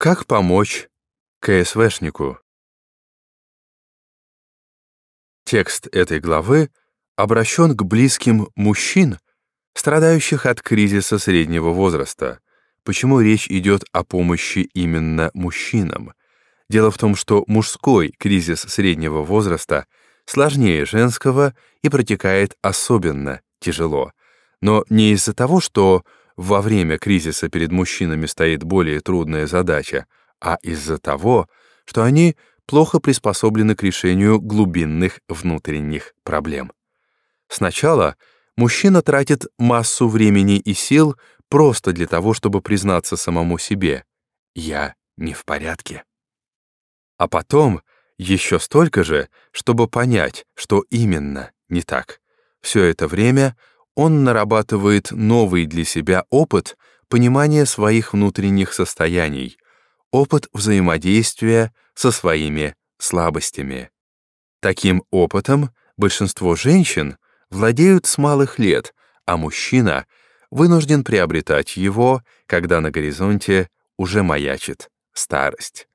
Как помочь КСВшнику? Текст этой главы обращен к близким мужчин, страдающих от кризиса среднего возраста. Почему речь идет о помощи именно мужчинам? Дело в том, что мужской кризис среднего возраста сложнее женского и протекает особенно тяжело. Но не из-за того, что во время кризиса перед мужчинами стоит более трудная задача, а из-за того, что они плохо приспособлены к решению глубинных внутренних проблем. Сначала мужчина тратит массу времени и сил просто для того, чтобы признаться самому себе «я не в порядке». А потом еще столько же, чтобы понять, что именно не так. Все это время он нарабатывает новый для себя опыт понимания своих внутренних состояний, опыт взаимодействия со своими слабостями. Таким опытом большинство женщин владеют с малых лет, а мужчина вынужден приобретать его, когда на горизонте уже маячит старость.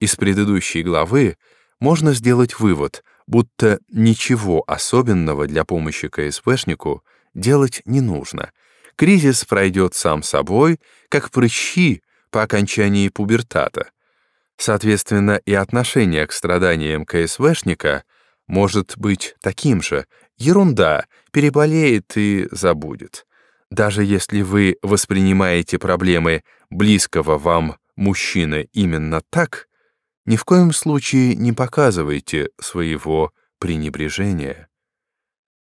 Из предыдущей главы можно сделать вывод, будто ничего особенного для помощи КСПшнику делать не нужно. Кризис пройдет сам собой, как прыщи по окончании пубертата. Соответственно, и отношение к страданиям КСВшника может быть таким же. Ерунда, переболеет и забудет. Даже если вы воспринимаете проблемы близкого вам мужчины именно так, ни в коем случае не показывайте своего пренебрежения.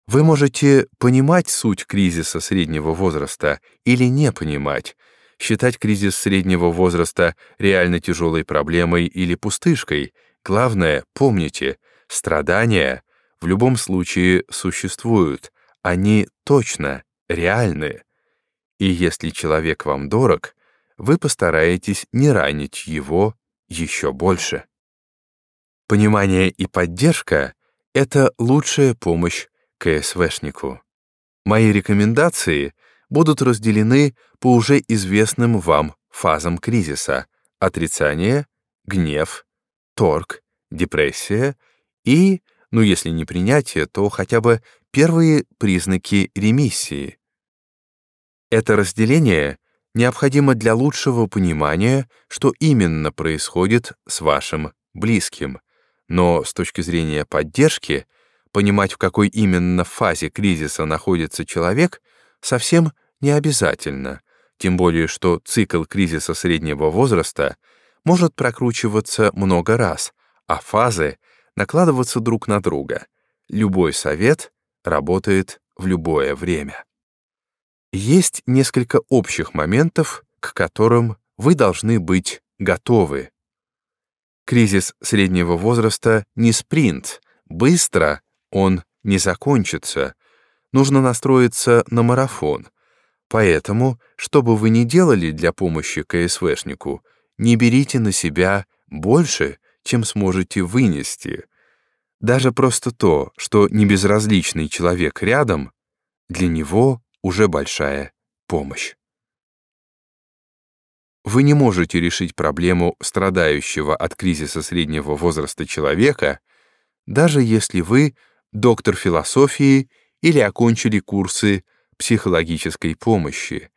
Вы можете понимать суть кризиса среднего возраста или не понимать, считать кризис среднего возраста реально тяжелой проблемой или пустышкой. Главное, помните, страдания в любом случае существуют, они точно реальны. И если человек вам дорог, вы постараетесь не ранить его еще больше. Понимание и поддержка — это лучшая помощь КСВшнику. Мои рекомендации будут разделены по уже известным вам фазам кризиса — отрицание, гнев, торг, депрессия и, ну если не принятие, то хотя бы первые признаки ремиссии. Это разделение необходимо для лучшего понимания, что именно происходит с вашим близким. Но с точки зрения поддержки — Понимать, в какой именно фазе кризиса находится человек, совсем не обязательно, тем более что цикл кризиса среднего возраста может прокручиваться много раз, а фазы накладываться друг на друга. Любой совет работает в любое время. Есть несколько общих моментов, к которым вы должны быть готовы. Кризис среднего возраста не спринт, быстро он не закончится. Нужно настроиться на марафон. Поэтому, что бы вы ни делали для помощи КСВшнику, не берите на себя больше, чем сможете вынести. Даже просто то, что небезразличный человек рядом, для него уже большая помощь. Вы не можете решить проблему страдающего от кризиса среднего возраста человека, даже если вы доктор философии или окончили курсы психологической помощи.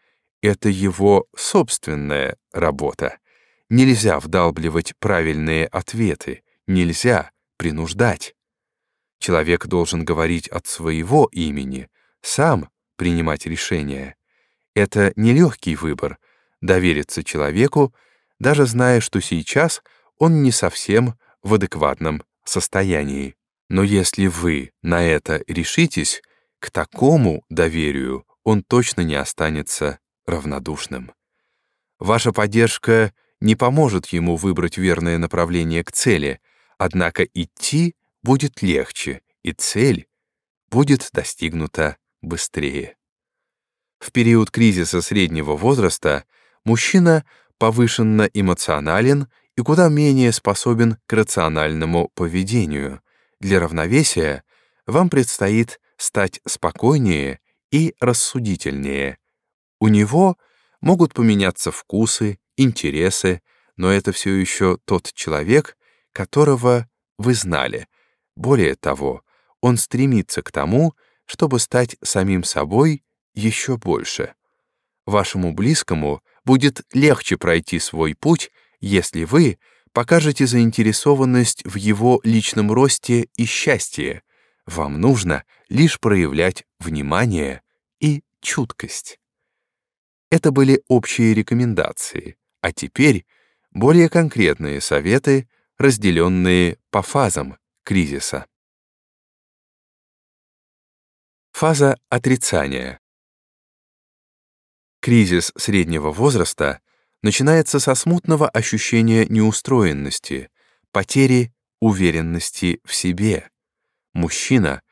Это его собственная работа. Нельзя вдалбливать правильные ответы, нельзя принуждать. Человек должен говорить от своего имени, сам принимать решения. Это нелегкий выбор — довериться человеку, даже зная, что сейчас он не совсем в адекватном состоянии. Но если вы на это решитесь, к такому доверию он точно не останется равнодушным. Ваша поддержка не поможет ему выбрать верное направление к цели, однако идти будет легче, и цель будет достигнута быстрее. В период кризиса среднего возраста мужчина повышенно эмоционален и куда менее способен к рациональному поведению — для равновесия вам предстоит стать спокойнее и рассудительнее. У него могут поменяться вкусы, интересы, но это все еще тот человек, которого вы знали. Более того, он стремится к тому, чтобы стать самим собой еще больше. Вашему близкому будет легче пройти свой путь, если вы покажете заинтересованность в его личном росте и счастье. Вам нужно лишь проявлять внимание и чуткость. Это были общие рекомендации, а теперь более конкретные советы, разделенные по фазам кризиса. Фаза отрицания. Кризис среднего возраста начинается со смутного ощущения неустроенности, потери уверенности в себе. Мужчина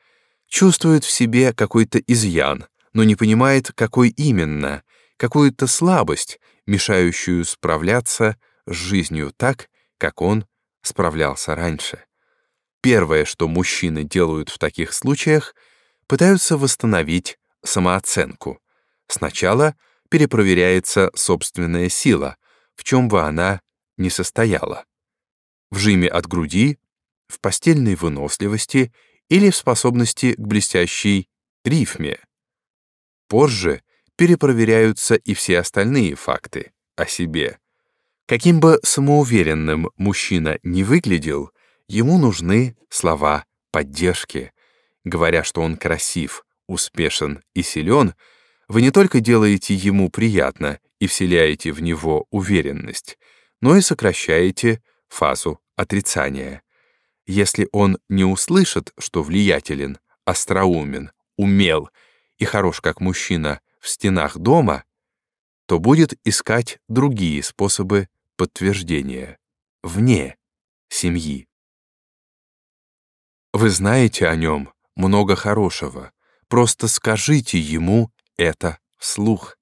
чувствует в себе какой-то изъян, но не понимает, какой именно, какую-то слабость, мешающую справляться с жизнью так, как он справлялся раньше. Первое, что мужчины делают в таких случаях, пытаются восстановить самооценку. Сначала перепроверяется собственная сила, в чем бы она ни состояла. В жиме от груди, в постельной выносливости или в способности к блестящей рифме. Позже перепроверяются и все остальные факты о себе. Каким бы самоуверенным мужчина не выглядел, ему нужны слова поддержки. Говоря, что он красив, успешен и силен, вы не только делаете ему приятно и вселяете в него уверенность, но и сокращаете фазу отрицания. Если он не услышит, что влиятелен, остроумен, умел и хорош как мужчина в стенах дома, то будет искать другие способы подтверждения вне семьи. Вы знаете о нем много хорошего, просто скажите ему это вслух.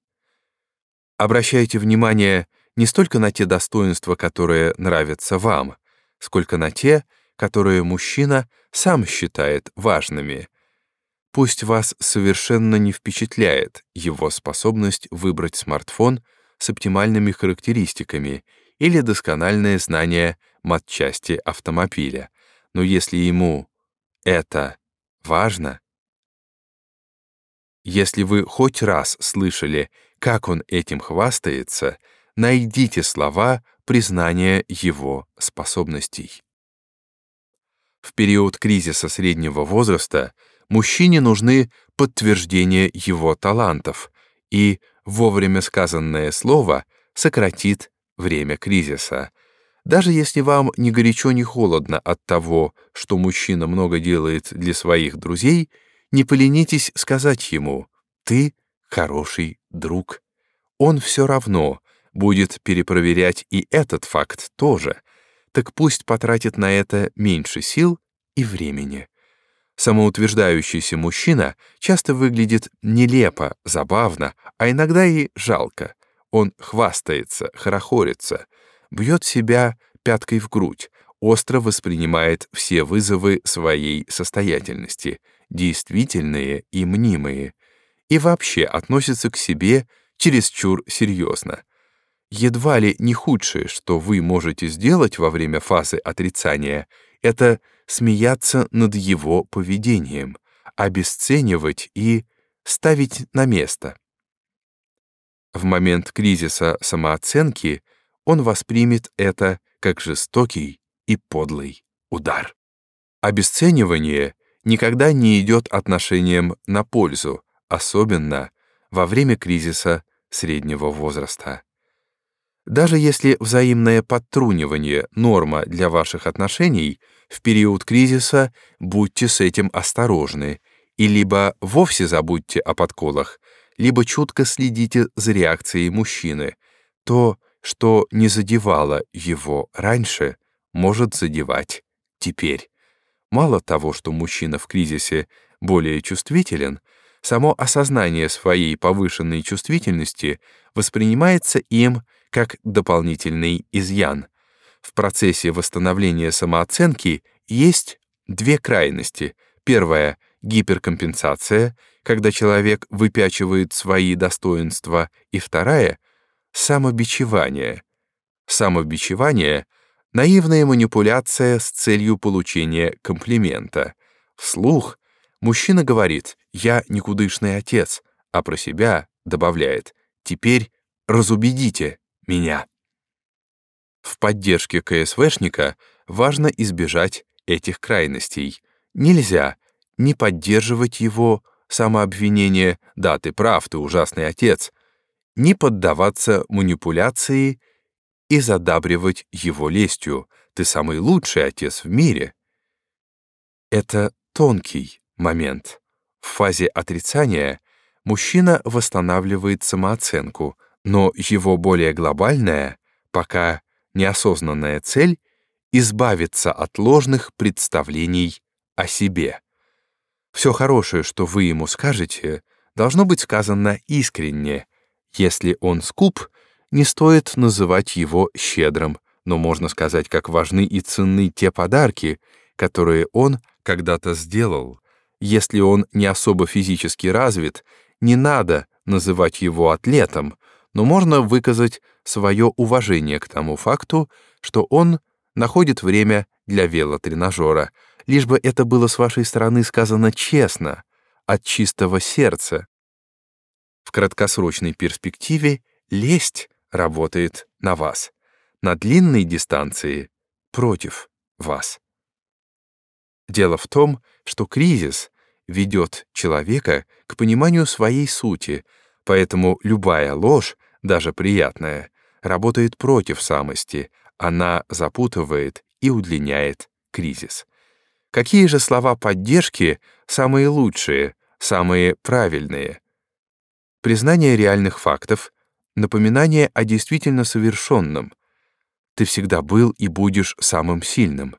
Обращайте внимание не столько на те достоинства, которые нравятся вам, сколько на те, которые мужчина сам считает важными. Пусть вас совершенно не впечатляет его способность выбрать смартфон с оптимальными характеристиками или доскональное знание матчасти автомобиля, но если ему это важно, если вы хоть раз слышали, как он этим хвастается, найдите слова признания его способностей. В период кризиса среднего возраста мужчине нужны подтверждения его талантов, и вовремя сказанное слово сократит время кризиса. Даже если вам ни горячо, ни холодно от того, что мужчина много делает для своих друзей, не поленитесь сказать ему «ты хороший друг». Он все равно будет перепроверять и этот факт тоже — так пусть потратит на это меньше сил и времени. Самоутверждающийся мужчина часто выглядит нелепо, забавно, а иногда и жалко. Он хвастается, хорохорится, бьет себя пяткой в грудь, остро воспринимает все вызовы своей состоятельности, действительные и мнимые, и вообще относится к себе чересчур серьезно едва ли не худшее, что вы можете сделать во время фазы отрицания, это смеяться над его поведением, обесценивать и ставить на место. В момент кризиса самооценки он воспримет это как жестокий и подлый удар. Обесценивание никогда не идет отношением на пользу, особенно во время кризиса среднего возраста. Даже если взаимное подтрунивание — норма для ваших отношений, в период кризиса будьте с этим осторожны и либо вовсе забудьте о подколах, либо чутко следите за реакцией мужчины. То, что не задевало его раньше, может задевать теперь. Мало того, что мужчина в кризисе более чувствителен, само осознание своей повышенной чувствительности воспринимается им как дополнительный изъян. В процессе восстановления самооценки есть две крайности. Первая — гиперкомпенсация, когда человек выпячивает свои достоинства, и вторая — самобичевание. Самобичевание — наивная манипуляция с целью получения комплимента. Вслух мужчина говорит «я никудышный отец», а про себя добавляет «теперь разубедите меня». В поддержке КСВшника важно избежать этих крайностей. Нельзя не поддерживать его самообвинение «да, ты прав, ты ужасный отец», не поддаваться манипуляции и задабривать его лестью «ты самый лучший отец в мире». Это тонкий момент. В фазе отрицания мужчина восстанавливает самооценку, но его более глобальная, пока неосознанная цель — избавиться от ложных представлений о себе. Все хорошее, что вы ему скажете, должно быть сказано искренне. Если он скуп, не стоит называть его щедрым, но можно сказать, как важны и ценны те подарки, которые он когда-то сделал. Если он не особо физически развит, не надо называть его атлетом, но можно выказать свое уважение к тому факту, что он находит время для велотренажера, лишь бы это было с вашей стороны сказано честно, от чистого сердца. В краткосрочной перспективе лесть работает на вас, на длинной дистанции — против вас. Дело в том, что кризис ведет человека к пониманию своей сути, поэтому любая ложь, даже приятная, работает против самости, она запутывает и удлиняет кризис. Какие же слова поддержки самые лучшие, самые правильные? Признание реальных фактов, напоминание о действительно совершенном. Ты всегда был и будешь самым сильным.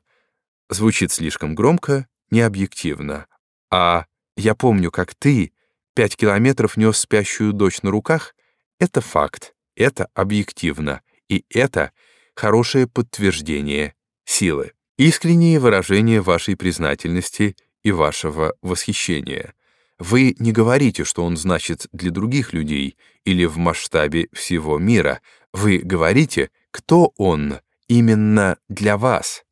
Звучит слишком громко, необъективно. А «я помню, как ты пять километров нес спящую дочь на руках» — это факт, это объективно, и это хорошее подтверждение силы, искреннее выражение вашей признательности и вашего восхищения. Вы не говорите, что он значит для других людей или в масштабе всего мира. Вы говорите, кто он именно для вас.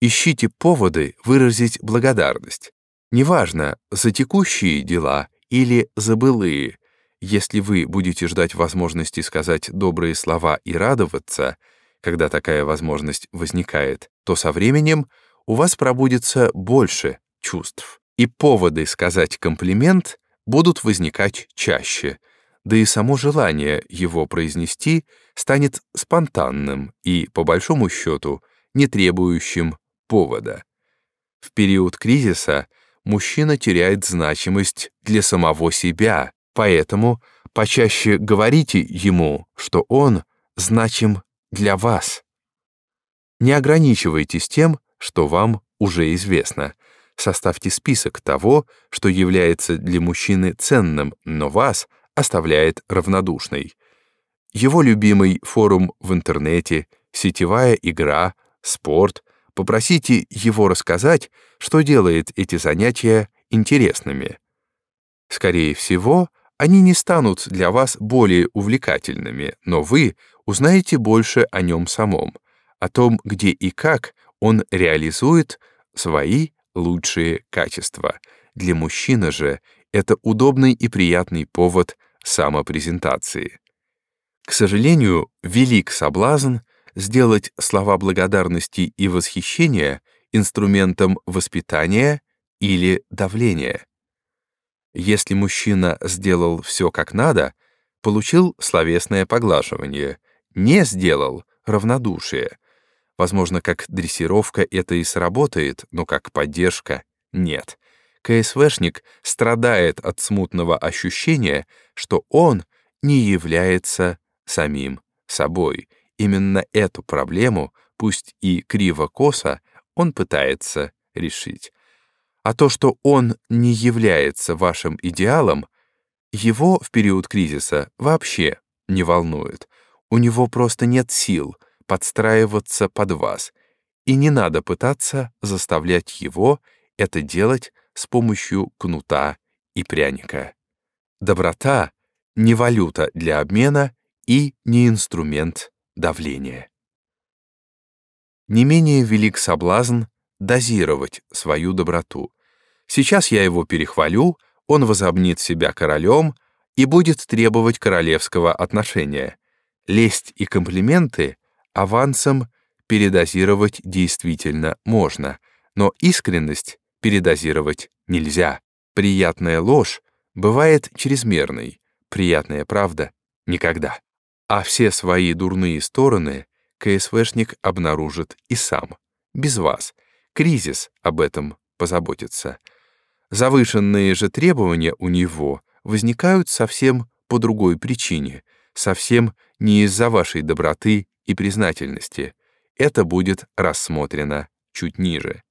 Ищите поводы выразить благодарность. Неважно, за текущие дела или за былые. Если вы будете ждать возможности сказать добрые слова и радоваться, когда такая возможность возникает, то со временем у вас пробудется больше чувств, и поводы сказать комплимент будут возникать чаще, да и само желание его произнести станет спонтанным и, по большому счету, не требующим повода. В период кризиса мужчина теряет значимость для самого себя, поэтому почаще говорите ему, что он значим для вас. Не ограничивайтесь тем, что вам уже известно. Составьте список того, что является для мужчины ценным, но вас оставляет равнодушной. Его любимый форум в интернете, сетевая игра, спорт, Попросите его рассказать, что делает эти занятия интересными. Скорее всего, они не станут для вас более увлекательными, но вы узнаете больше о нем самом, о том, где и как он реализует свои лучшие качества. Для мужчины же это удобный и приятный повод самопрезентации. К сожалению, велик соблазн сделать слова благодарности и восхищения инструментом воспитания или давления. Если мужчина сделал все как надо, получил словесное поглаживание, не сделал — равнодушие. Возможно, как дрессировка это и сработает, но как поддержка — нет. КСВшник страдает от смутного ощущения, что он не является самим собой, Именно эту проблему, пусть и криво-косо, он пытается решить. А то, что он не является вашим идеалом, его в период кризиса вообще не волнует. У него просто нет сил подстраиваться под вас, и не надо пытаться заставлять его это делать с помощью кнута и пряника. Доброта — не валюта для обмена и не инструмент давление. Не менее велик соблазн дозировать свою доброту. Сейчас я его перехвалю, он возомнит себя королем и будет требовать королевского отношения. Лесть и комплименты авансом передозировать действительно можно, но искренность передозировать нельзя. Приятная ложь бывает чрезмерной, приятная правда — никогда. А все свои дурные стороны КСВшник обнаружит и сам, без вас. Кризис об этом позаботится. Завышенные же требования у него возникают совсем по другой причине, совсем не из-за вашей доброты и признательности. Это будет рассмотрено чуть ниже.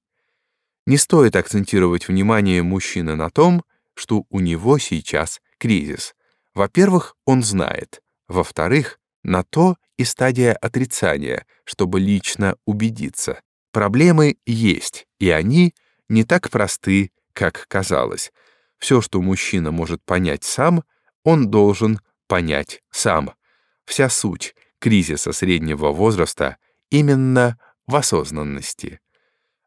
Не стоит акцентировать внимание мужчины на том, что у него сейчас кризис. Во-первых, он знает. Во-вторых, на то и стадия отрицания, чтобы лично убедиться. Проблемы есть, и они не так просты, как казалось. Все, что мужчина может понять сам, он должен понять сам. Вся суть кризиса среднего возраста именно в осознанности.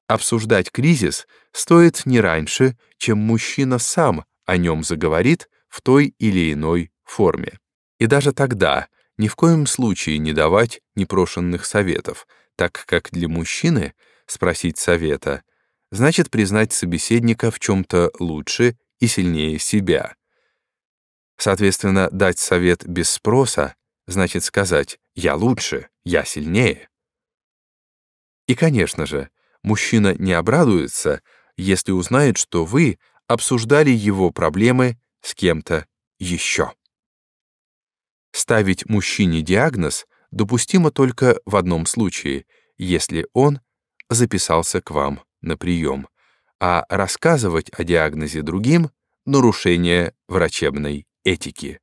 Обсуждать кризис стоит не раньше, чем мужчина сам о нем заговорит в той или иной форме. И даже тогда ни в коем случае не давать непрошенных советов, так как для мужчины спросить совета значит признать собеседника в чем-то лучше и сильнее себя. Соответственно, дать совет без спроса значит сказать «я лучше, я сильнее». И, конечно же, мужчина не обрадуется, если узнает, что вы обсуждали его проблемы с кем-то еще. Ставить мужчине диагноз допустимо только в одном случае, если он записался к вам на прием, а рассказывать о диагнозе другим — нарушение врачебной этики.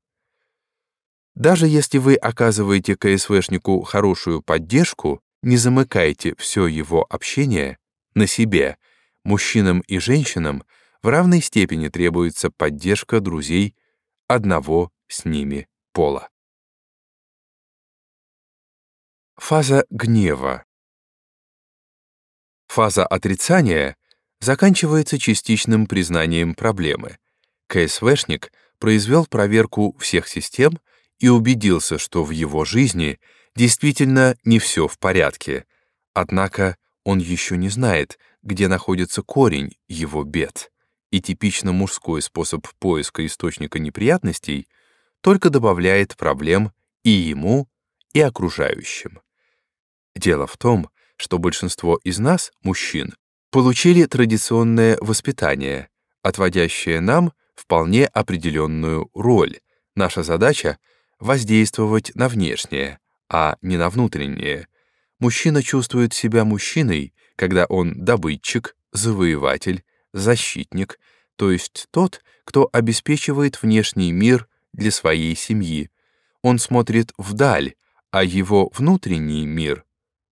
Даже если вы оказываете КСВшнику хорошую поддержку, не замыкайте все его общение на себе. Мужчинам и женщинам в равной степени требуется поддержка друзей одного с ними пола. Фаза гнева. Фаза отрицания заканчивается частичным признанием проблемы. КСВшник произвел проверку всех систем и убедился, что в его жизни действительно не все в порядке. Однако он еще не знает, где находится корень его бед. И типично мужской способ поиска источника неприятностей только добавляет проблем и ему, и окружающим. Дело в том, что большинство из нас, мужчин, получили традиционное воспитание, отводящее нам вполне определенную роль. Наша задача воздействовать на внешнее, а не на внутреннее. Мужчина чувствует себя мужчиной, когда он добытчик, завоеватель, защитник, то есть тот, кто обеспечивает внешний мир для своей семьи. Он смотрит вдаль, а его внутренний мир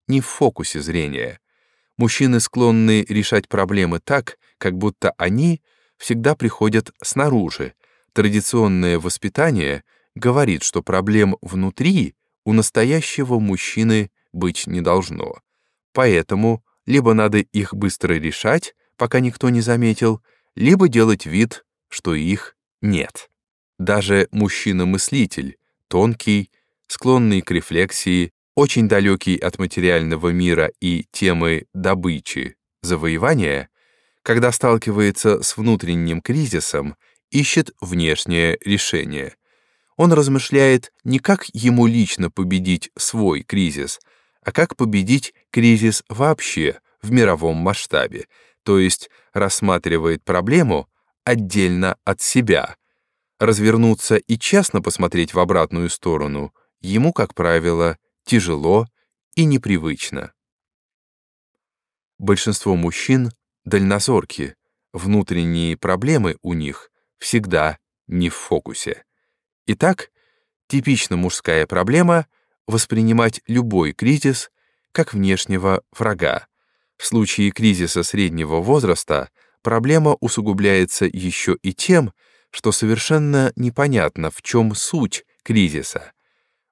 не в фокусе зрения. Мужчины склонны решать проблемы так, как будто они всегда приходят снаружи. Традиционное воспитание — говорит, что проблем внутри у настоящего мужчины быть не должно. Поэтому либо надо их быстро решать, пока никто не заметил, либо делать вид, что их нет. Даже мужчина-мыслитель, тонкий, склонный к рефлексии, очень далекий от материального мира и темы добычи, завоевания, когда сталкивается с внутренним кризисом, ищет внешнее решение — он размышляет не как ему лично победить свой кризис, а как победить кризис вообще в мировом масштабе, то есть рассматривает проблему отдельно от себя. Развернуться и честно посмотреть в обратную сторону ему, как правило, тяжело и непривычно. Большинство мужчин дальнозорки, внутренние проблемы у них всегда не в фокусе. Итак, типично мужская проблема — воспринимать любой кризис как внешнего врага. В случае кризиса среднего возраста проблема усугубляется еще и тем, что совершенно непонятно, в чем суть кризиса.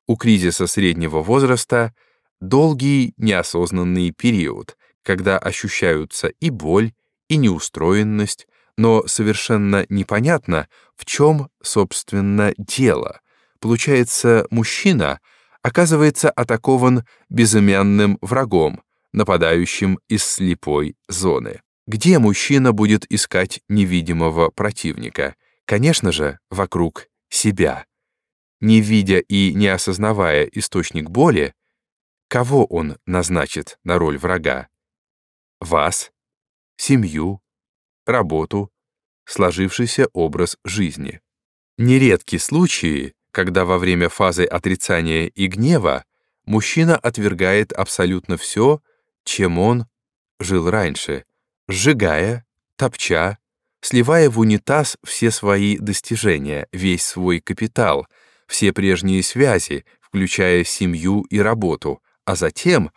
У кризиса среднего возраста долгий неосознанный период, когда ощущаются и боль, и неустроенность, но совершенно непонятно, в чем, собственно, дело. Получается, мужчина оказывается атакован безымянным врагом, нападающим из слепой зоны. Где мужчина будет искать невидимого противника? Конечно же, вокруг себя. Не видя и не осознавая источник боли, кого он назначит на роль врага? Вас, семью, работу, сложившийся образ жизни. Нередки случаи, когда во время фазы отрицания и гнева мужчина отвергает абсолютно все, чем он жил раньше, сжигая, топча, сливая в унитаз все свои достижения, весь свой капитал, все прежние связи, включая семью и работу, а затем,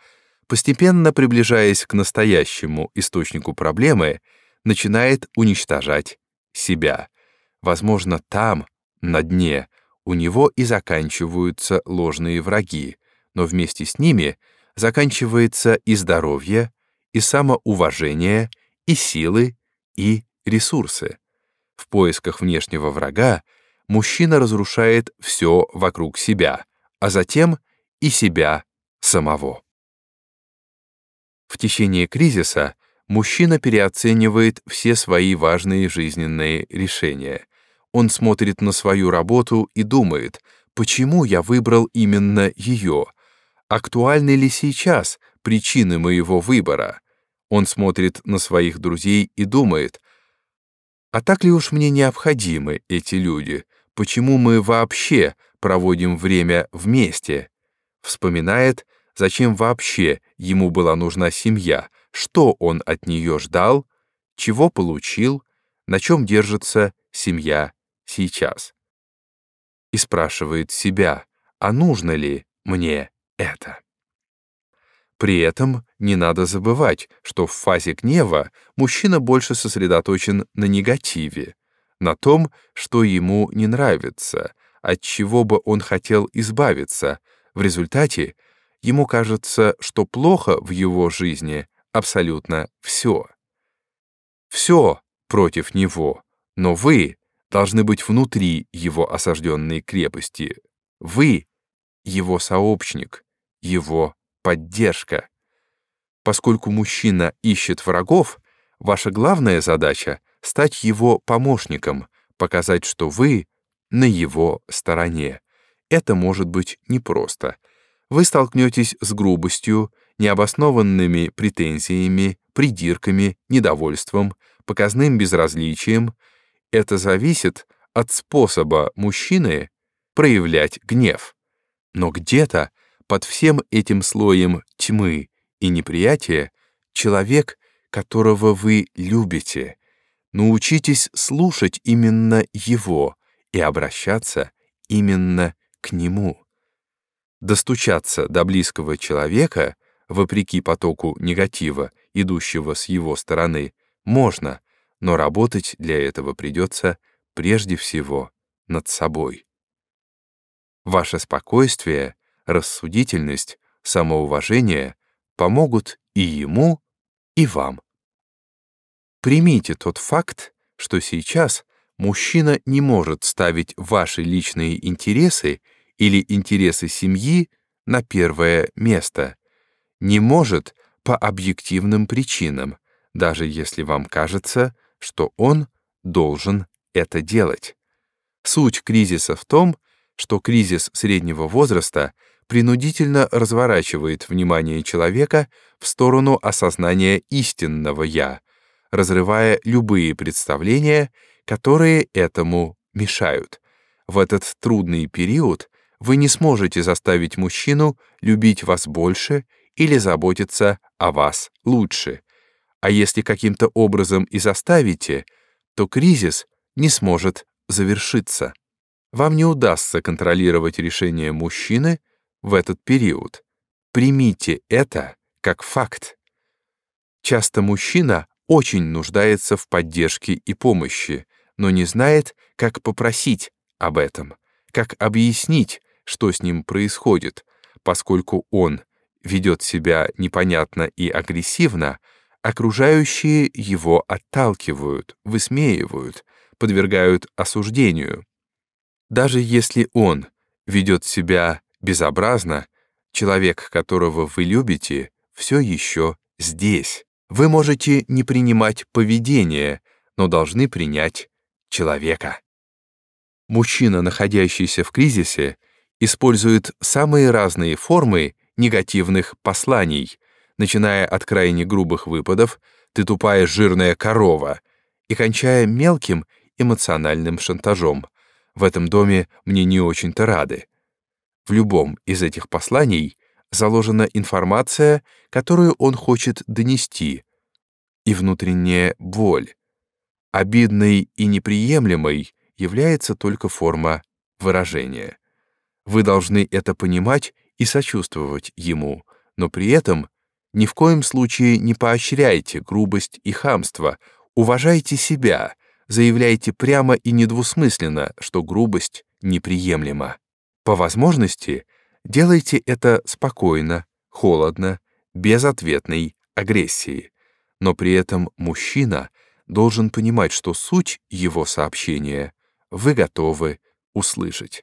постепенно приближаясь к настоящему источнику проблемы, начинает уничтожать себя. Возможно, там, на дне, у него и заканчиваются ложные враги, но вместе с ними заканчивается и здоровье, и самоуважение, и силы, и ресурсы. В поисках внешнего врага мужчина разрушает все вокруг себя, а затем и себя самого. В течение кризиса мужчина переоценивает все свои важные жизненные решения. Он смотрит на свою работу и думает, почему я выбрал именно ее, актуальны ли сейчас причины моего выбора. Он смотрит на своих друзей и думает, а так ли уж мне необходимы эти люди? Почему мы вообще проводим время вместе? Вспоминает, зачем вообще ему была нужна семья, что он от нее ждал, чего получил, на чем держится семья сейчас. И спрашивает себя, а нужно ли мне это? При этом не надо забывать, что в фазе гнева мужчина больше сосредоточен на негативе, на том, что ему не нравится, от чего бы он хотел избавиться. В результате ему кажется, что плохо в его жизни абсолютно все. Все против него, но вы должны быть внутри его осажденной крепости. Вы — его сообщник, его поддержка. Поскольку мужчина ищет врагов, ваша главная задача — стать его помощником, показать, что вы на его стороне. Это может быть непросто. Вы столкнетесь с грубостью, необоснованными претензиями, придирками, недовольством, показным безразличием. Это зависит от способа мужчины проявлять гнев. Но где-то под всем этим слоем тьмы и неприятия человек, которого вы любите. Научитесь слушать именно его и обращаться именно к нему. Достучаться до близкого человека, вопреки потоку негатива, идущего с его стороны, можно, но работать для этого придется прежде всего над собой. Ваше спокойствие рассудительность, самоуважение помогут и ему, и вам. Примите тот факт, что сейчас мужчина не может ставить ваши личные интересы или интересы семьи на первое место, не может по объективным причинам, даже если вам кажется, что он должен это делать. Суть кризиса в том, что кризис среднего возраста — принудительно разворачивает внимание человека в сторону осознания истинного «я», разрывая любые представления, которые этому мешают. В этот трудный период вы не сможете заставить мужчину любить вас больше или заботиться о вас лучше. А если каким-то образом и заставите, то кризис не сможет завершиться. Вам не удастся контролировать решение мужчины, в этот период. Примите это как факт. Часто мужчина очень нуждается в поддержке и помощи, но не знает, как попросить об этом, как объяснить, что с ним происходит, поскольку он ведет себя непонятно и агрессивно, окружающие его отталкивают, высмеивают, подвергают осуждению. Даже если он ведет себя безобразно, человек, которого вы любите, все еще здесь. Вы можете не принимать поведение, но должны принять человека. Мужчина, находящийся в кризисе, использует самые разные формы негативных посланий, начиная от крайне грубых выпадов «ты тупая жирная корова» и кончая мелким эмоциональным шантажом. В этом доме мне не очень-то рады. В любом из этих посланий заложена информация, которую он хочет донести, и внутренняя боль. Обидной и неприемлемой является только форма выражения. Вы должны это понимать и сочувствовать ему, но при этом ни в коем случае не поощряйте грубость и хамство, уважайте себя, заявляйте прямо и недвусмысленно, что грубость неприемлема. По возможности делайте это спокойно, холодно, без ответной агрессии. Но при этом мужчина должен понимать, что суть его сообщения вы готовы услышать.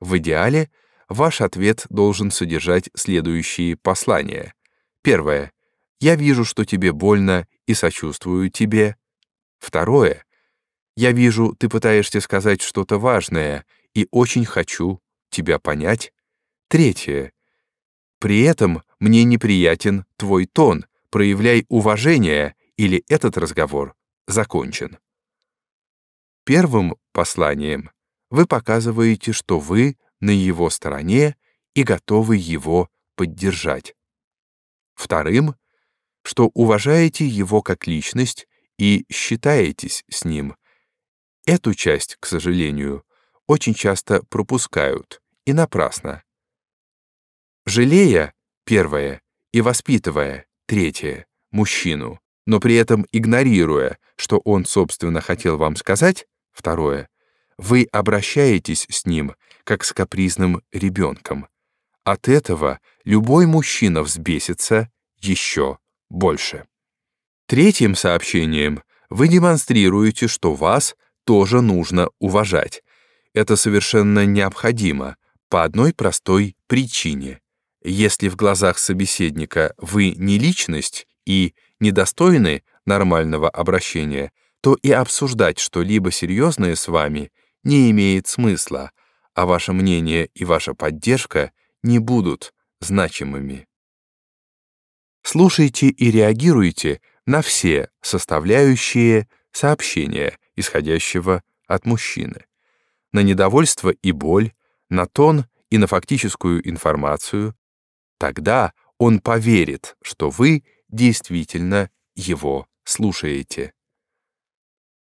В идеале ваш ответ должен содержать следующие послания. Первое. Я вижу, что тебе больно и сочувствую тебе. Второе. Я вижу, ты пытаешься сказать что-то важное и очень хочу тебя понять. Третье. При этом мне неприятен твой тон, проявляй уважение, или этот разговор закончен. Первым посланием вы показываете, что вы на его стороне и готовы его поддержать. Вторым, что уважаете его как личность и считаетесь с ним. Эту часть, к сожалению, очень часто пропускают, и напрасно. Жалея, первое, и воспитывая, третье, мужчину, но при этом игнорируя, что он, собственно, хотел вам сказать, второе, вы обращаетесь с ним, как с капризным ребенком. От этого любой мужчина взбесится еще больше. Третьим сообщением вы демонстрируете, что вас тоже нужно уважать. Это совершенно необходимо по одной простой причине. Если в глазах собеседника вы не личность и недостойны нормального обращения, то и обсуждать что-либо серьезное с вами не имеет смысла, а ваше мнение и ваша поддержка не будут значимыми. Слушайте и реагируйте на все составляющие сообщения, исходящего от мужчины. На недовольство и боль, на тон и на фактическую информацию. Тогда он поверит, что вы действительно его слушаете.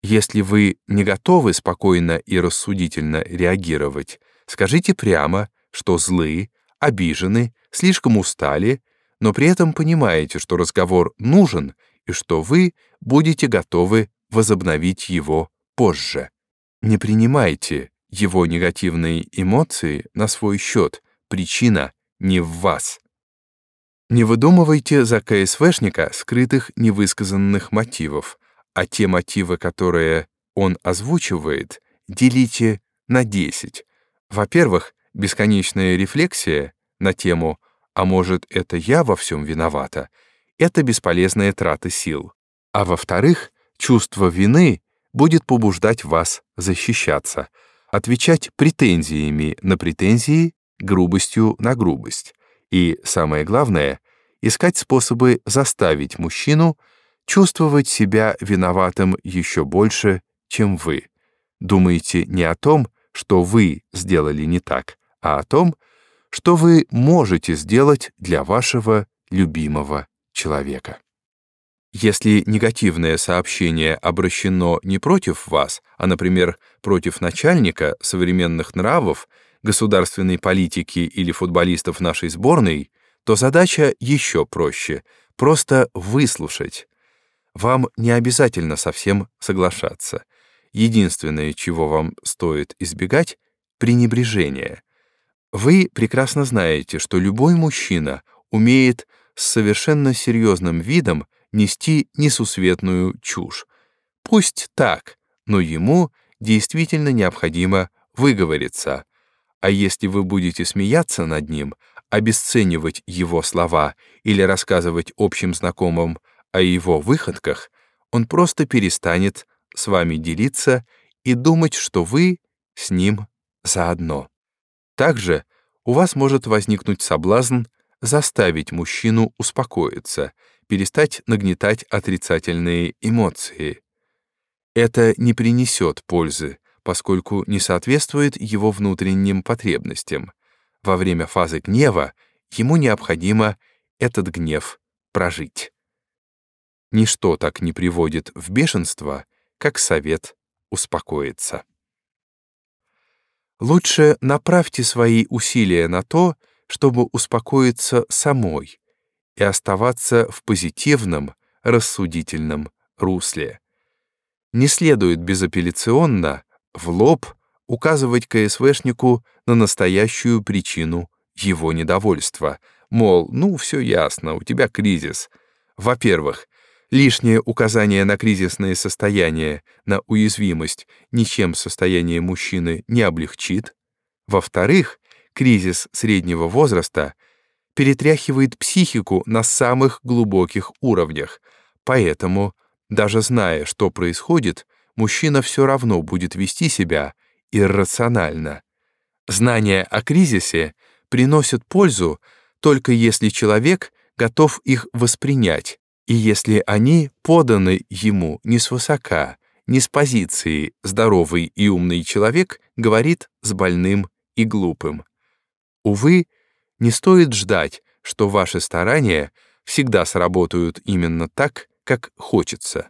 Если вы не готовы спокойно и рассудительно реагировать, скажите прямо, что злы, обижены, слишком устали, но при этом понимаете, что разговор нужен и что вы будете готовы возобновить его позже. Не принимайте его негативные эмоции на свой счет, причина не в вас. Не выдумывайте за КСВшника скрытых невысказанных мотивов, а те мотивы, которые он озвучивает, делите на 10. Во-первых, бесконечная рефлексия на тему «а может, это я во всем виновата?» — это бесполезная трата сил. А во-вторых, чувство вины будет побуждать вас защищаться, отвечать претензиями на претензии, грубостью на грубость и, самое главное, искать способы заставить мужчину чувствовать себя виноватым еще больше, чем вы. Думаете не о том, что вы сделали не так, а о том, что вы можете сделать для вашего любимого человека. Если негативное сообщение обращено не против вас, а, например, против начальника современных нравов, государственной политики или футболистов нашей сборной, то задача еще проще — просто выслушать. Вам не обязательно совсем соглашаться. Единственное, чего вам стоит избегать — пренебрежение. Вы прекрасно знаете, что любой мужчина умеет с совершенно серьезным видом нести несусветную чушь. Пусть так, но ему действительно необходимо выговориться. А если вы будете смеяться над ним, обесценивать его слова или рассказывать общим знакомым о его выходках, он просто перестанет с вами делиться и думать, что вы с ним заодно. Также у вас может возникнуть соблазн заставить мужчину успокоиться, перестать нагнетать отрицательные эмоции. Это не принесет пользы, поскольку не соответствует его внутренним потребностям. Во время фазы гнева ему необходимо этот гнев прожить. Ничто так не приводит в бешенство, как совет успокоиться. Лучше направьте свои усилия на то, чтобы успокоиться самой и оставаться в позитивном, рассудительном русле. Не следует безапелляционно, в лоб, указывать КСВшнику на настоящую причину его недовольства. Мол, ну, все ясно, у тебя кризис. Во-первых, лишнее указание на кризисное состояние, на уязвимость ничем состояние мужчины не облегчит. Во-вторых, кризис среднего возраста перетряхивает психику на самых глубоких уровнях, поэтому, даже зная, что происходит, мужчина все равно будет вести себя иррационально. Знания о кризисе приносят пользу только если человек готов их воспринять, и если они поданы ему не свысока, не с позиции «здоровый и умный человек говорит с больным и глупым». Увы, не стоит ждать, что ваши старания всегда сработают именно так, как хочется.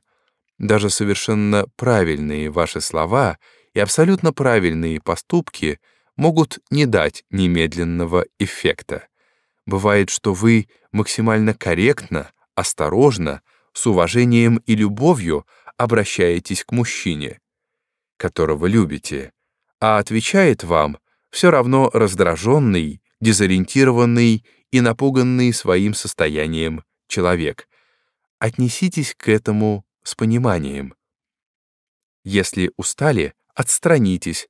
Даже совершенно правильные ваши слова и абсолютно правильные поступки могут не дать немедленного эффекта. Бывает, что вы максимально корректно, осторожно, с уважением и любовью обращаетесь к мужчине, которого любите, а отвечает вам все равно раздраженный, дезориентированный и напуганный своим состоянием человек. Отнеситесь к этому с пониманием. Если устали, отстранитесь,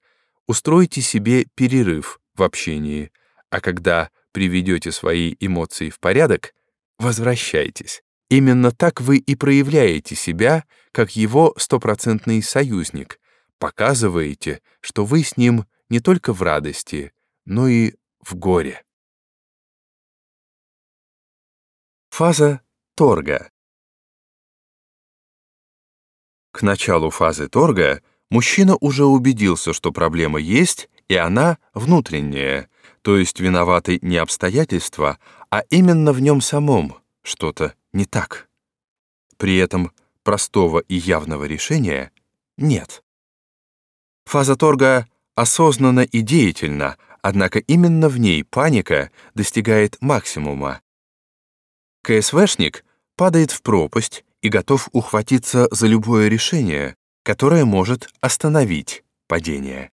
устройте себе перерыв в общении, а когда приведете свои эмоции в порядок, возвращайтесь. Именно так вы и проявляете себя, как его стопроцентный союзник, показываете, что вы с ним не только в радости, но и в горе. Фаза торга. К началу фазы торга мужчина уже убедился, что проблема есть, и она внутренняя, то есть виноваты не обстоятельства, а именно в нем самом что-то не так. При этом простого и явного решения нет. Фаза торга осознанно и деятельно, однако именно в ней паника достигает максимума. КСВшник падает в пропасть и готов ухватиться за любое решение, которое может остановить падение.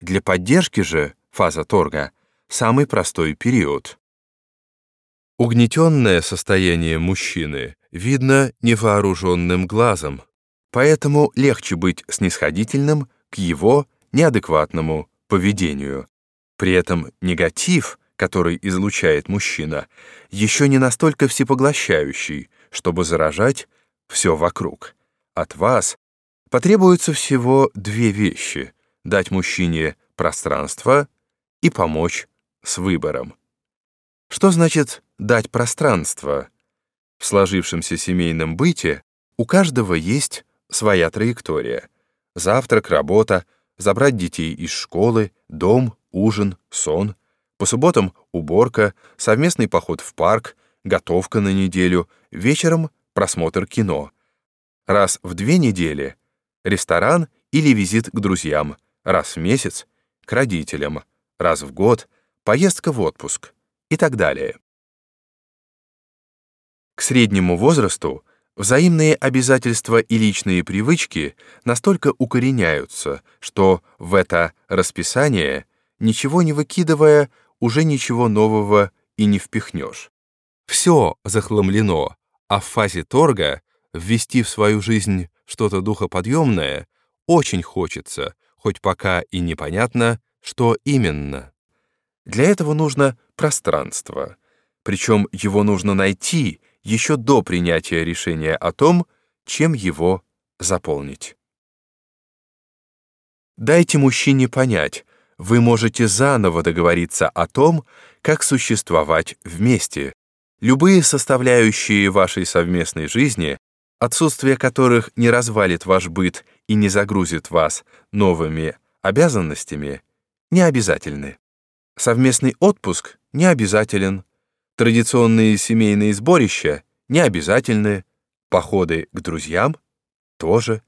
Для поддержки же фаза торга — самый простой период. Угнетенное состояние мужчины видно невооруженным глазом, поэтому легче быть снисходительным к его неадекватному поведению. При этом негатив, который излучает мужчина, еще не настолько всепоглощающий, чтобы заражать все вокруг. От вас потребуется всего две вещи — дать мужчине пространство и помочь с выбором. Что значит дать пространство? В сложившемся семейном быте у каждого есть своя траектория. Завтрак, работа, забрать детей из школы, дом, ужин, сон. По субботам уборка, совместный поход в парк, готовка на неделю, вечером просмотр кино. Раз в две недели — ресторан или визит к друзьям, раз в месяц — к родителям, раз в год — поездка в отпуск и так далее. К среднему возрасту Взаимные обязательства и личные привычки настолько укореняются, что в это расписание, ничего не выкидывая, уже ничего нового и не впихнешь. Все захламлено, а в фазе торга ввести в свою жизнь что-то духоподъемное очень хочется, хоть пока и непонятно, что именно. Для этого нужно пространство, причем его нужно найти еще до принятия решения о том, чем его заполнить. Дайте мужчине понять, вы можете заново договориться о том, как существовать вместе. Любые составляющие вашей совместной жизни, отсутствие которых не развалит ваш быт и не загрузит вас новыми обязанностями, не обязательны. Совместный отпуск не обязателен. Традиционные семейные сборища не обязательны. Походы к друзьям тоже.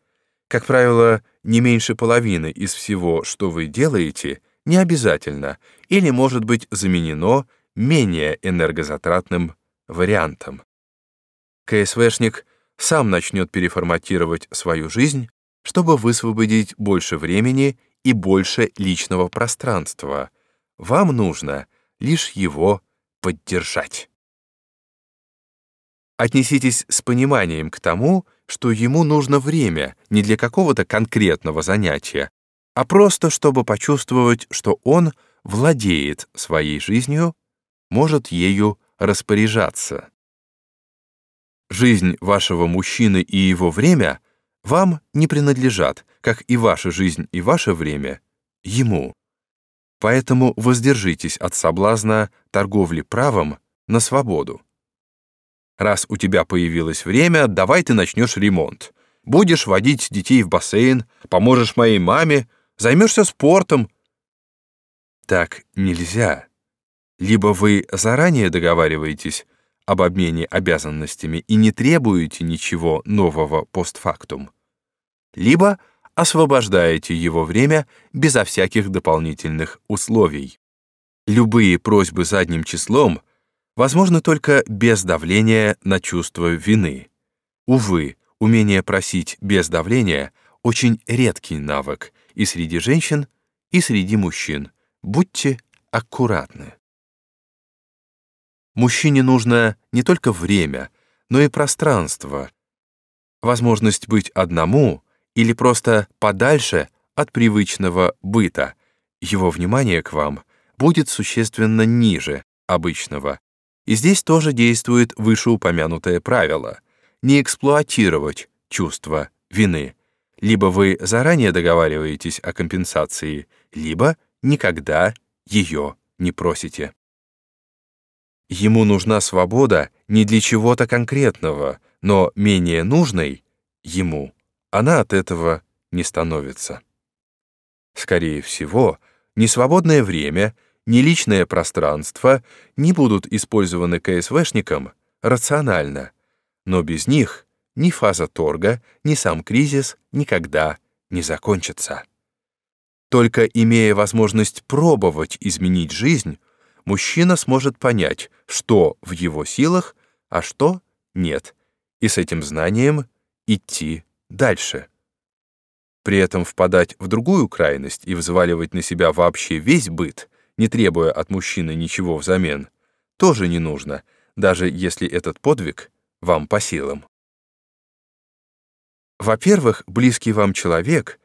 Как правило, не меньше половины из всего, что вы делаете, не обязательно или может быть заменено менее энергозатратным вариантом. КСВшник сам начнет переформатировать свою жизнь, чтобы высвободить больше времени и больше личного пространства. Вам нужно лишь его поддержать. Отнеситесь с пониманием к тому, что ему нужно время не для какого-то конкретного занятия, а просто чтобы почувствовать, что он владеет своей жизнью, может ею распоряжаться. Жизнь вашего мужчины и его время вам не принадлежат, как и ваша жизнь и ваше время ему. Поэтому воздержитесь от соблазна торговли правом на свободу. Раз у тебя появилось время, давай ты начнешь ремонт. Будешь водить детей в бассейн, поможешь моей маме, займешься спортом. Так нельзя. Либо вы заранее договариваетесь об обмене обязанностями и не требуете ничего нового постфактум, либо освобождаете его время безо всяких дополнительных условий. Любые просьбы задним числом возможно только без давления на чувство вины. Увы, умение просить без давления — очень редкий навык и среди женщин, и среди мужчин. Будьте аккуратны. Мужчине нужно не только время, но и пространство, возможность быть одному или просто подальше от привычного быта. Его внимание к вам будет существенно ниже обычного, и здесь тоже действует вышеупомянутое правило — не эксплуатировать чувство вины. Либо вы заранее договариваетесь о компенсации, либо никогда ее не просите. Ему нужна свобода не для чего-то конкретного, но менее нужной ему она от этого не становится. Скорее всего, несвободное время — ни личное пространство не будут использованы КСВшником рационально, но без них ни фаза торга, ни сам кризис никогда не закончатся. Только имея возможность пробовать изменить жизнь, мужчина сможет понять, что в его силах, а что нет, и с этим знанием идти дальше. При этом впадать в другую крайность и взваливать на себя вообще весь быт не требуя от мужчины ничего взамен, тоже не нужно, даже если этот подвиг вам по силам. Во-первых, близкий вам человек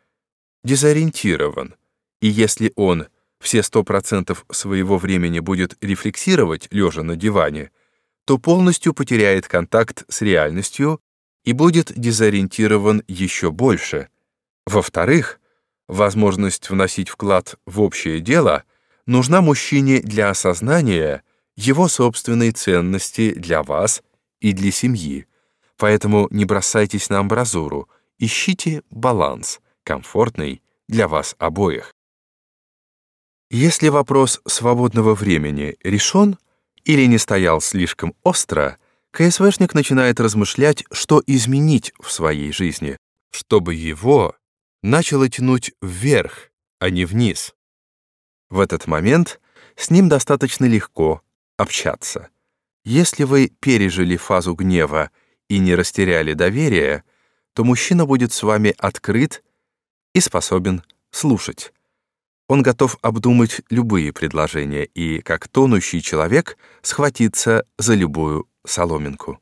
дезориентирован, и если он все сто процентов своего времени будет рефлексировать, лежа на диване, то полностью потеряет контакт с реальностью и будет дезориентирован еще больше. Во-вторых, возможность вносить вклад в общее дело нужна мужчине для осознания его собственной ценности для вас и для семьи. Поэтому не бросайтесь на амбразуру, ищите баланс, комфортный для вас обоих. Если вопрос свободного времени решен или не стоял слишком остро, КСВшник начинает размышлять, что изменить в своей жизни, чтобы его начало тянуть вверх, а не вниз. В этот момент с ним достаточно легко общаться. Если вы пережили фазу гнева и не растеряли доверие, то мужчина будет с вами открыт и способен слушать. Он готов обдумать любые предложения и, как тонущий человек, схватиться за любую соломинку.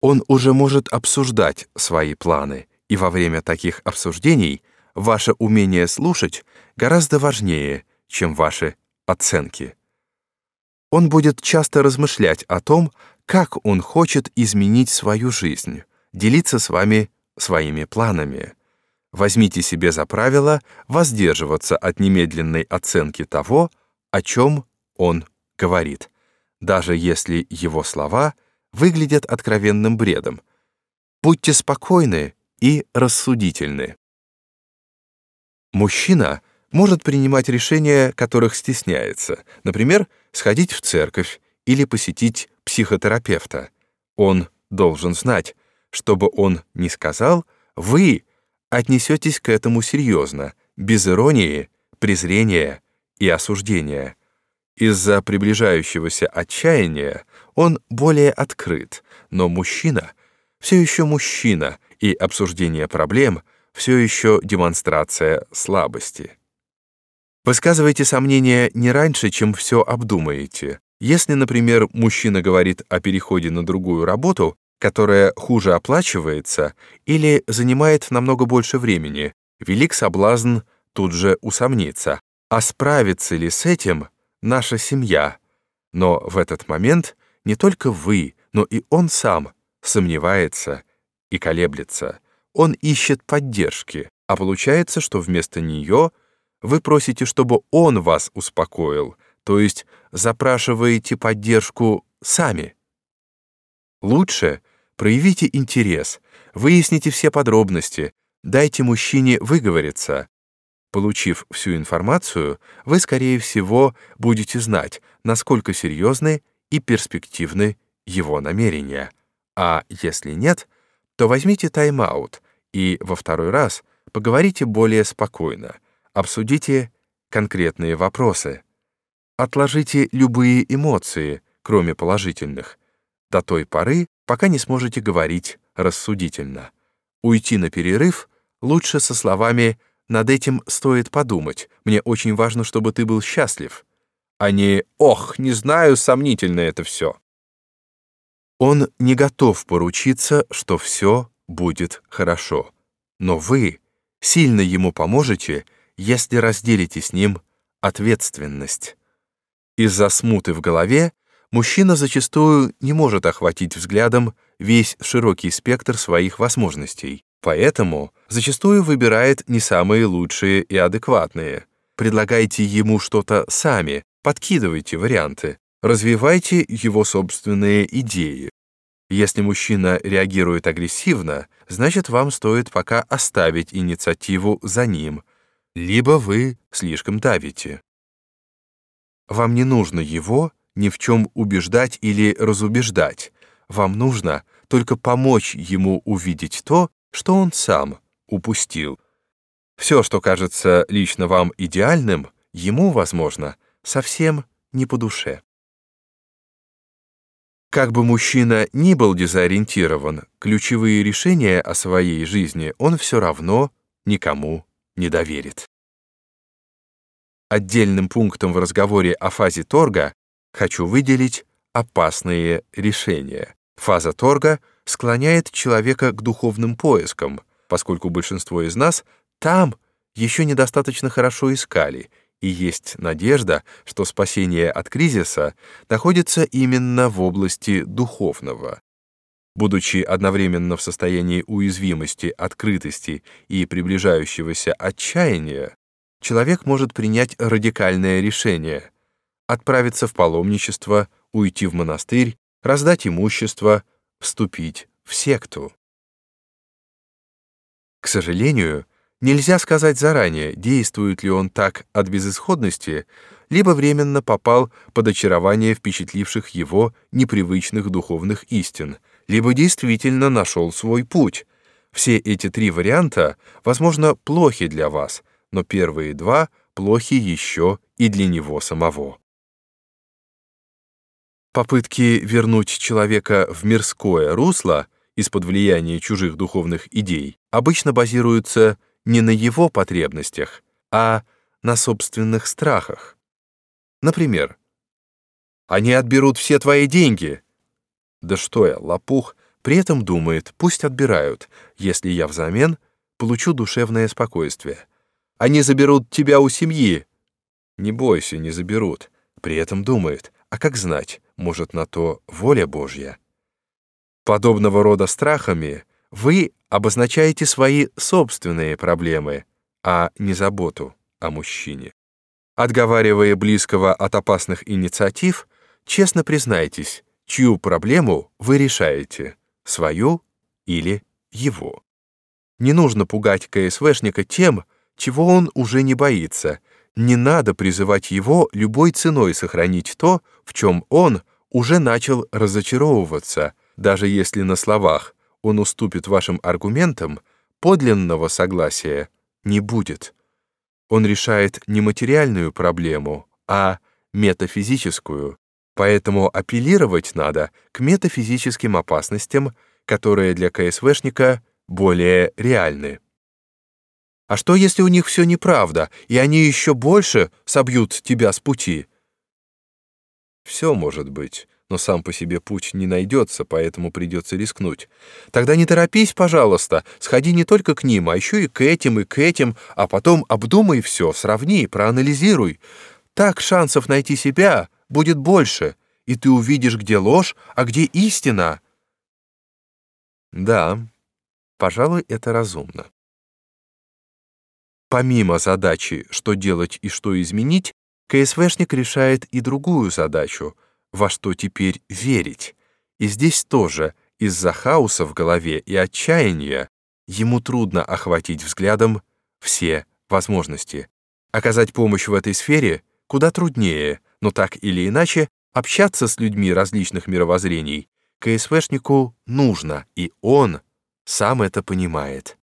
Он уже может обсуждать свои планы, и во время таких обсуждений ваше умение слушать гораздо важнее, чем ваши оценки. Он будет часто размышлять о том, как он хочет изменить свою жизнь, делиться с вами своими планами. Возьмите себе за правило воздерживаться от немедленной оценки того, о чем он говорит, даже если его слова выглядят откровенным бредом. Будьте спокойны и рассудительны. Мужчина может принимать решения, которых стесняется, например, сходить в церковь или посетить психотерапевта. Он должен знать, чтобы он не сказал, вы отнесетесь к этому серьезно, без иронии, презрения и осуждения. Из-за приближающегося отчаяния он более открыт, но мужчина все еще мужчина, и обсуждение проблем все еще демонстрация слабости. Высказывайте сомнения не раньше, чем все обдумаете. Если, например, мужчина говорит о переходе на другую работу, которая хуже оплачивается или занимает намного больше времени, велик соблазн тут же усомниться, а справится ли с этим наша семья. Но в этот момент не только вы, но и он сам сомневается и колеблется. Он ищет поддержки, а получается, что вместо нее вы просите, чтобы он вас успокоил, то есть запрашиваете поддержку сами. Лучше — Проявите интерес, выясните все подробности, дайте мужчине выговориться. Получив всю информацию, вы, скорее всего, будете знать, насколько серьезны и перспективны его намерения. А если нет, то возьмите тайм-аут и во второй раз поговорите более спокойно, обсудите конкретные вопросы. Отложите любые эмоции, кроме положительных, до той поры, пока не сможете говорить рассудительно. Уйти на перерыв лучше со словами «над этим стоит подумать, мне очень важно, чтобы ты был счастлив», а не «ох, не знаю, сомнительно это все». Он не готов поручиться, что все будет хорошо, но вы сильно ему поможете, если разделите с ним ответственность. Из-за смуты в голове мужчина зачастую не может охватить взглядом весь широкий спектр своих возможностей, поэтому зачастую выбирает не самые лучшие и адекватные. Предлагайте ему что-то сами, подкидывайте варианты, развивайте его собственные идеи. Если мужчина реагирует агрессивно, значит, вам стоит пока оставить инициативу за ним, либо вы слишком давите. Вам не нужно его ни в чем убеждать или разубеждать. Вам нужно только помочь ему увидеть то, что он сам упустил. Все, что кажется лично вам идеальным, ему, возможно, совсем не по душе. Как бы мужчина ни был дезориентирован, ключевые решения о своей жизни он все равно никому не доверит. Отдельным пунктом в разговоре о фазе торга хочу выделить опасные решения. Фаза торга склоняет человека к духовным поискам, поскольку большинство из нас там еще недостаточно хорошо искали, и есть надежда, что спасение от кризиса находится именно в области духовного. Будучи одновременно в состоянии уязвимости, открытости и приближающегося отчаяния, человек может принять радикальное решение — отправиться в паломничество, уйти в монастырь, раздать имущество, вступить в секту. К сожалению, нельзя сказать заранее, действует ли он так от безысходности, либо временно попал под очарование впечатливших его непривычных духовных истин, либо действительно нашел свой путь. Все эти три варианта, возможно, плохи для вас, но первые два плохи еще и для него самого. Попытки вернуть человека в мирское русло из-под влияния чужих духовных идей обычно базируются не на его потребностях, а на собственных страхах. Например, «Они отберут все твои деньги!» Да что я, лопух, при этом думает, пусть отбирают, если я взамен получу душевное спокойствие. Они заберут тебя у семьи. Не бойся, не заберут. При этом думает, а как знать, может, на то воля Божья. Подобного рода страхами вы обозначаете свои собственные проблемы, а не заботу о мужчине. Отговаривая близкого от опасных инициатив, честно признайтесь, чью проблему вы решаете свою или его. Не нужно пугать КСВшника тем, чего он уже не боится. Не надо призывать его любой ценой сохранить то, в чем он уже начал разочаровываться, даже если на словах он уступит вашим аргументам, подлинного согласия не будет. Он решает не материальную проблему, а метафизическую, Поэтому апеллировать надо к метафизическим опасностям, которые для КСВшника более реальны. А что, если у них все неправда, и они еще больше собьют тебя с пути? Все может быть, но сам по себе путь не найдется, поэтому придется рискнуть. Тогда не торопись, пожалуйста, сходи не только к ним, а еще и к этим, и к этим, а потом обдумай все, сравни, проанализируй. Так шансов найти себя будет больше, и ты увидишь, где ложь, а где истина. Да, пожалуй, это разумно. Помимо задачи, что делать и что изменить, КСВшник решает и другую задачу, во что теперь верить. И здесь тоже, из-за хаоса в голове и отчаяния, ему трудно охватить взглядом все возможности. Оказать помощь в этой сфере куда труднее, но так или иначе, общаться с людьми различных мировоззрений КСВшнику нужно, и он сам это понимает.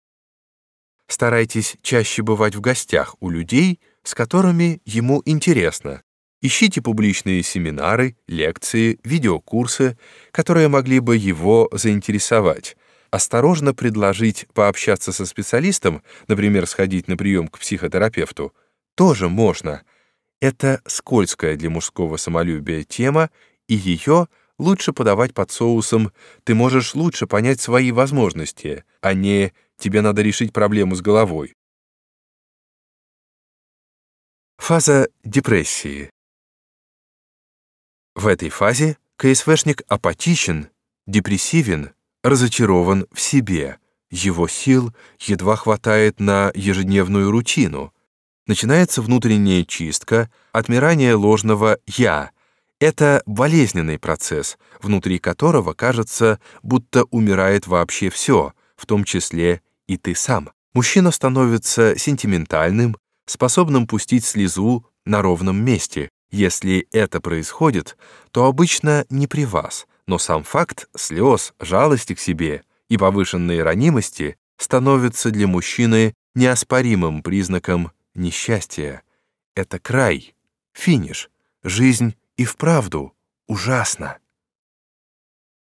Старайтесь чаще бывать в гостях у людей, с которыми ему интересно. Ищите публичные семинары, лекции, видеокурсы, которые могли бы его заинтересовать. Осторожно предложить пообщаться со специалистом, например, сходить на прием к психотерапевту, тоже можно — это скользкая для мужского самолюбия тема, и ее лучше подавать под соусом «ты можешь лучше понять свои возможности», а не «тебе надо решить проблему с головой». Фаза депрессии. В этой фазе КСВшник апатичен, депрессивен, разочарован в себе, его сил едва хватает на ежедневную рутину — начинается внутренняя чистка, отмирание ложного «я». Это болезненный процесс, внутри которого кажется, будто умирает вообще все, в том числе и ты сам. Мужчина становится сентиментальным, способным пустить слезу на ровном месте. Если это происходит, то обычно не при вас, но сам факт слез, жалости к себе и повышенной ранимости становится для мужчины неоспоримым признаком несчастье — это край, финиш, жизнь и вправду ужасно.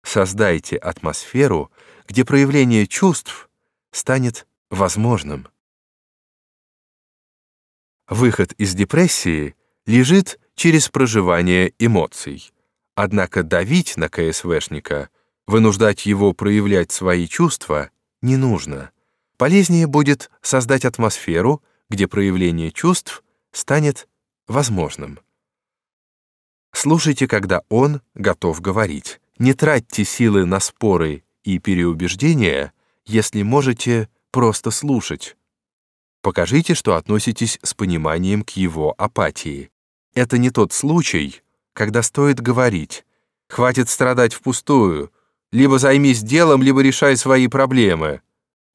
Создайте атмосферу, где проявление чувств станет возможным. Выход из депрессии лежит через проживание эмоций. Однако давить на КСВшника, вынуждать его проявлять свои чувства не нужно. Полезнее будет создать атмосферу, где проявление чувств станет возможным. Слушайте, когда он готов говорить. Не тратьте силы на споры и переубеждения, если можете просто слушать. Покажите, что относитесь с пониманием к его апатии. Это не тот случай, когда стоит говорить. Хватит страдать впустую. Либо займись делом, либо решай свои проблемы.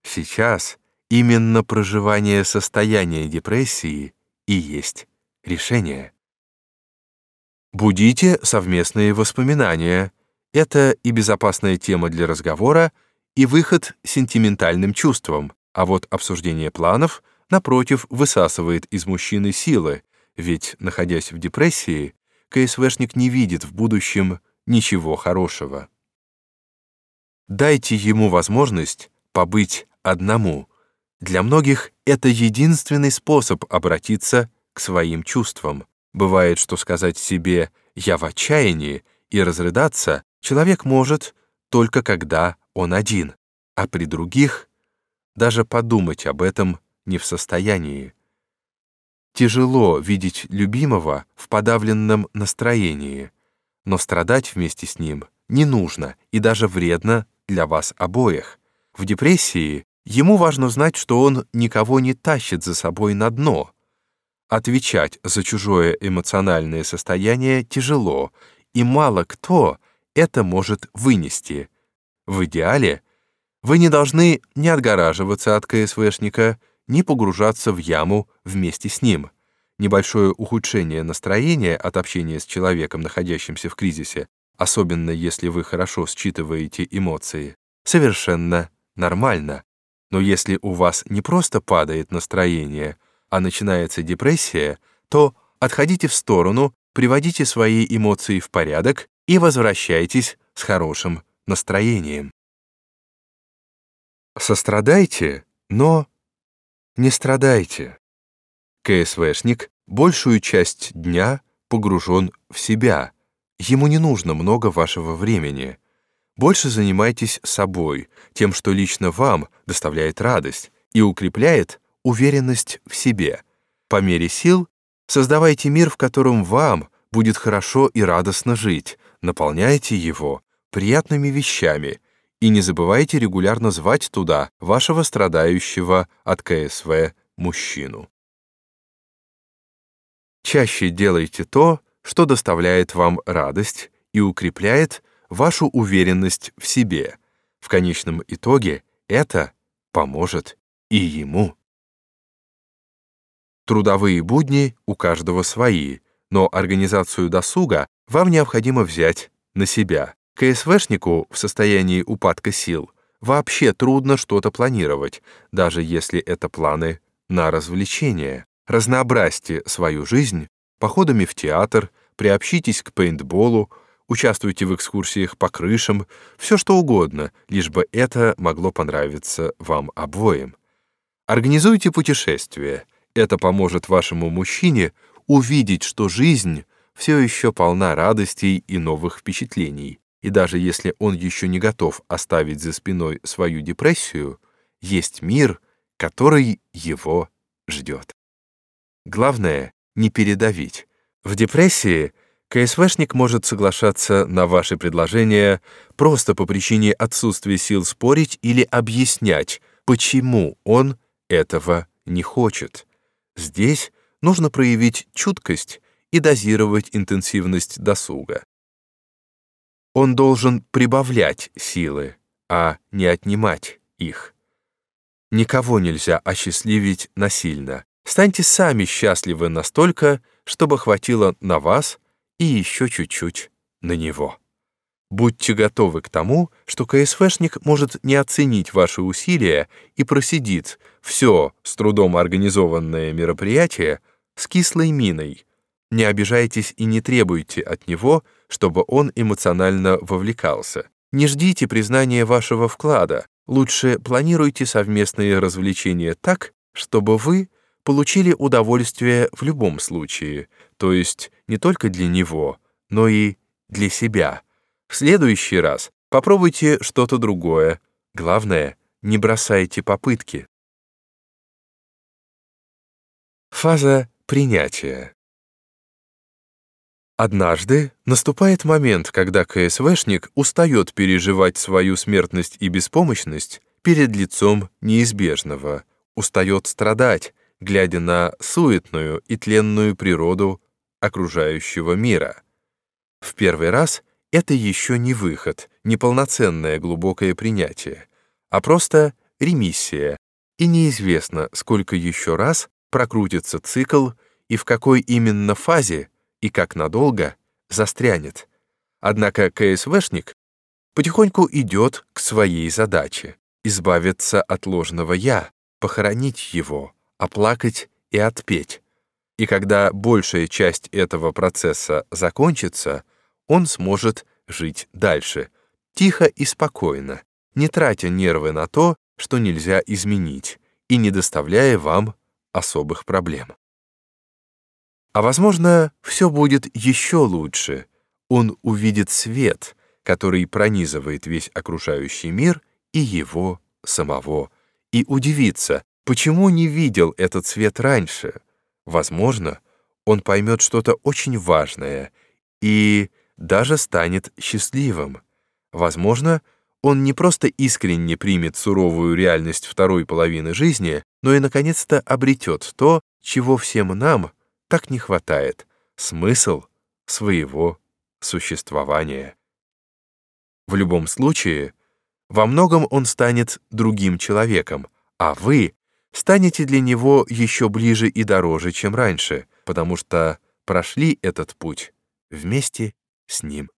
Сейчас Именно проживание состояния депрессии и есть решение. Будите совместные воспоминания. Это и безопасная тема для разговора, и выход сентиментальным чувствам, а вот обсуждение планов, напротив, высасывает из мужчины силы, ведь, находясь в депрессии, КСВшник не видит в будущем ничего хорошего. Дайте ему возможность побыть одному — для многих это единственный способ обратиться к своим чувствам. Бывает, что сказать себе «я в отчаянии» и разрыдаться человек может только когда он один, а при других даже подумать об этом не в состоянии. Тяжело видеть любимого в подавленном настроении, но страдать вместе с ним не нужно и даже вредно для вас обоих. В депрессии ему важно знать, что он никого не тащит за собой на дно. Отвечать за чужое эмоциональное состояние тяжело, и мало кто это может вынести. В идеале вы не должны ни отгораживаться от КСВшника, ни погружаться в яму вместе с ним. Небольшое ухудшение настроения от общения с человеком, находящимся в кризисе, особенно если вы хорошо считываете эмоции, совершенно нормально. Но если у вас не просто падает настроение, а начинается депрессия, то отходите в сторону, приводите свои эмоции в порядок и возвращайтесь с хорошим настроением. Сострадайте, но не страдайте. КСВшник большую часть дня погружен в себя. Ему не нужно много вашего времени. Больше занимайтесь собой, тем, что лично вам доставляет радость и укрепляет уверенность в себе. По мере сил создавайте мир, в котором вам будет хорошо и радостно жить, наполняйте его приятными вещами и не забывайте регулярно звать туда вашего страдающего от КСВ мужчину. Чаще делайте то, что доставляет вам радость и укрепляет вашу уверенность в себе. В конечном итоге это поможет и ему. Трудовые будни у каждого свои, но организацию досуга вам необходимо взять на себя. КСВшнику в состоянии упадка сил вообще трудно что-то планировать, даже если это планы на развлечение. Разнообразьте свою жизнь походами в театр, приобщитесь к пейнтболу, участвуйте в экскурсиях по крышам, все что угодно, лишь бы это могло понравиться вам обоим. Организуйте путешествие. Это поможет вашему мужчине увидеть, что жизнь все еще полна радостей и новых впечатлений. И даже если он еще не готов оставить за спиной свою депрессию, есть мир, который его ждет. Главное — не передавить. В депрессии КСВшник может соглашаться на ваши предложения просто по причине отсутствия сил спорить или объяснять, почему он этого не хочет. Здесь нужно проявить чуткость и дозировать интенсивность досуга. Он должен прибавлять силы, а не отнимать их. Никого нельзя осчастливить насильно. Станьте сами счастливы настолько, чтобы хватило на вас и еще чуть-чуть на него. Будьте готовы к тому, что КСВшник может не оценить ваши усилия и просидит все с трудом организованное мероприятие с кислой миной. Не обижайтесь и не требуйте от него, чтобы он эмоционально вовлекался. Не ждите признания вашего вклада. Лучше планируйте совместные развлечения так, чтобы вы получили удовольствие в любом случае, то есть не только для него, но и для себя. В следующий раз попробуйте что-то другое. Главное, не бросайте попытки. Фаза принятия. Однажды наступает момент, когда КСВшник устает переживать свою смертность и беспомощность перед лицом неизбежного, устает страдать, глядя на суетную и тленную природу окружающего мира. В первый раз это еще не выход, не полноценное глубокое принятие, а просто ремиссия, и неизвестно, сколько еще раз прокрутится цикл и в какой именно фазе и как надолго застрянет. Однако КСВшник потихоньку идет к своей задаче — избавиться от ложного «я», похоронить его, оплакать и отпеть. И когда большая часть этого процесса закончится, он сможет жить дальше, тихо и спокойно, не тратя нервы на то, что нельзя изменить, и не доставляя вам особых проблем. А возможно, все будет еще лучше. Он увидит свет, который пронизывает весь окружающий мир и его самого, и удивится, почему не видел этот свет раньше. Возможно, он поймет что-то очень важное и даже станет счастливым. Возможно, он не просто искренне примет суровую реальность второй половины жизни, но и, наконец-то, обретет то, чего всем нам так не хватает — смысл своего существования. В любом случае, во многом он станет другим человеком, а вы станете для него еще ближе и дороже, чем раньше, потому что прошли этот путь вместе с ним.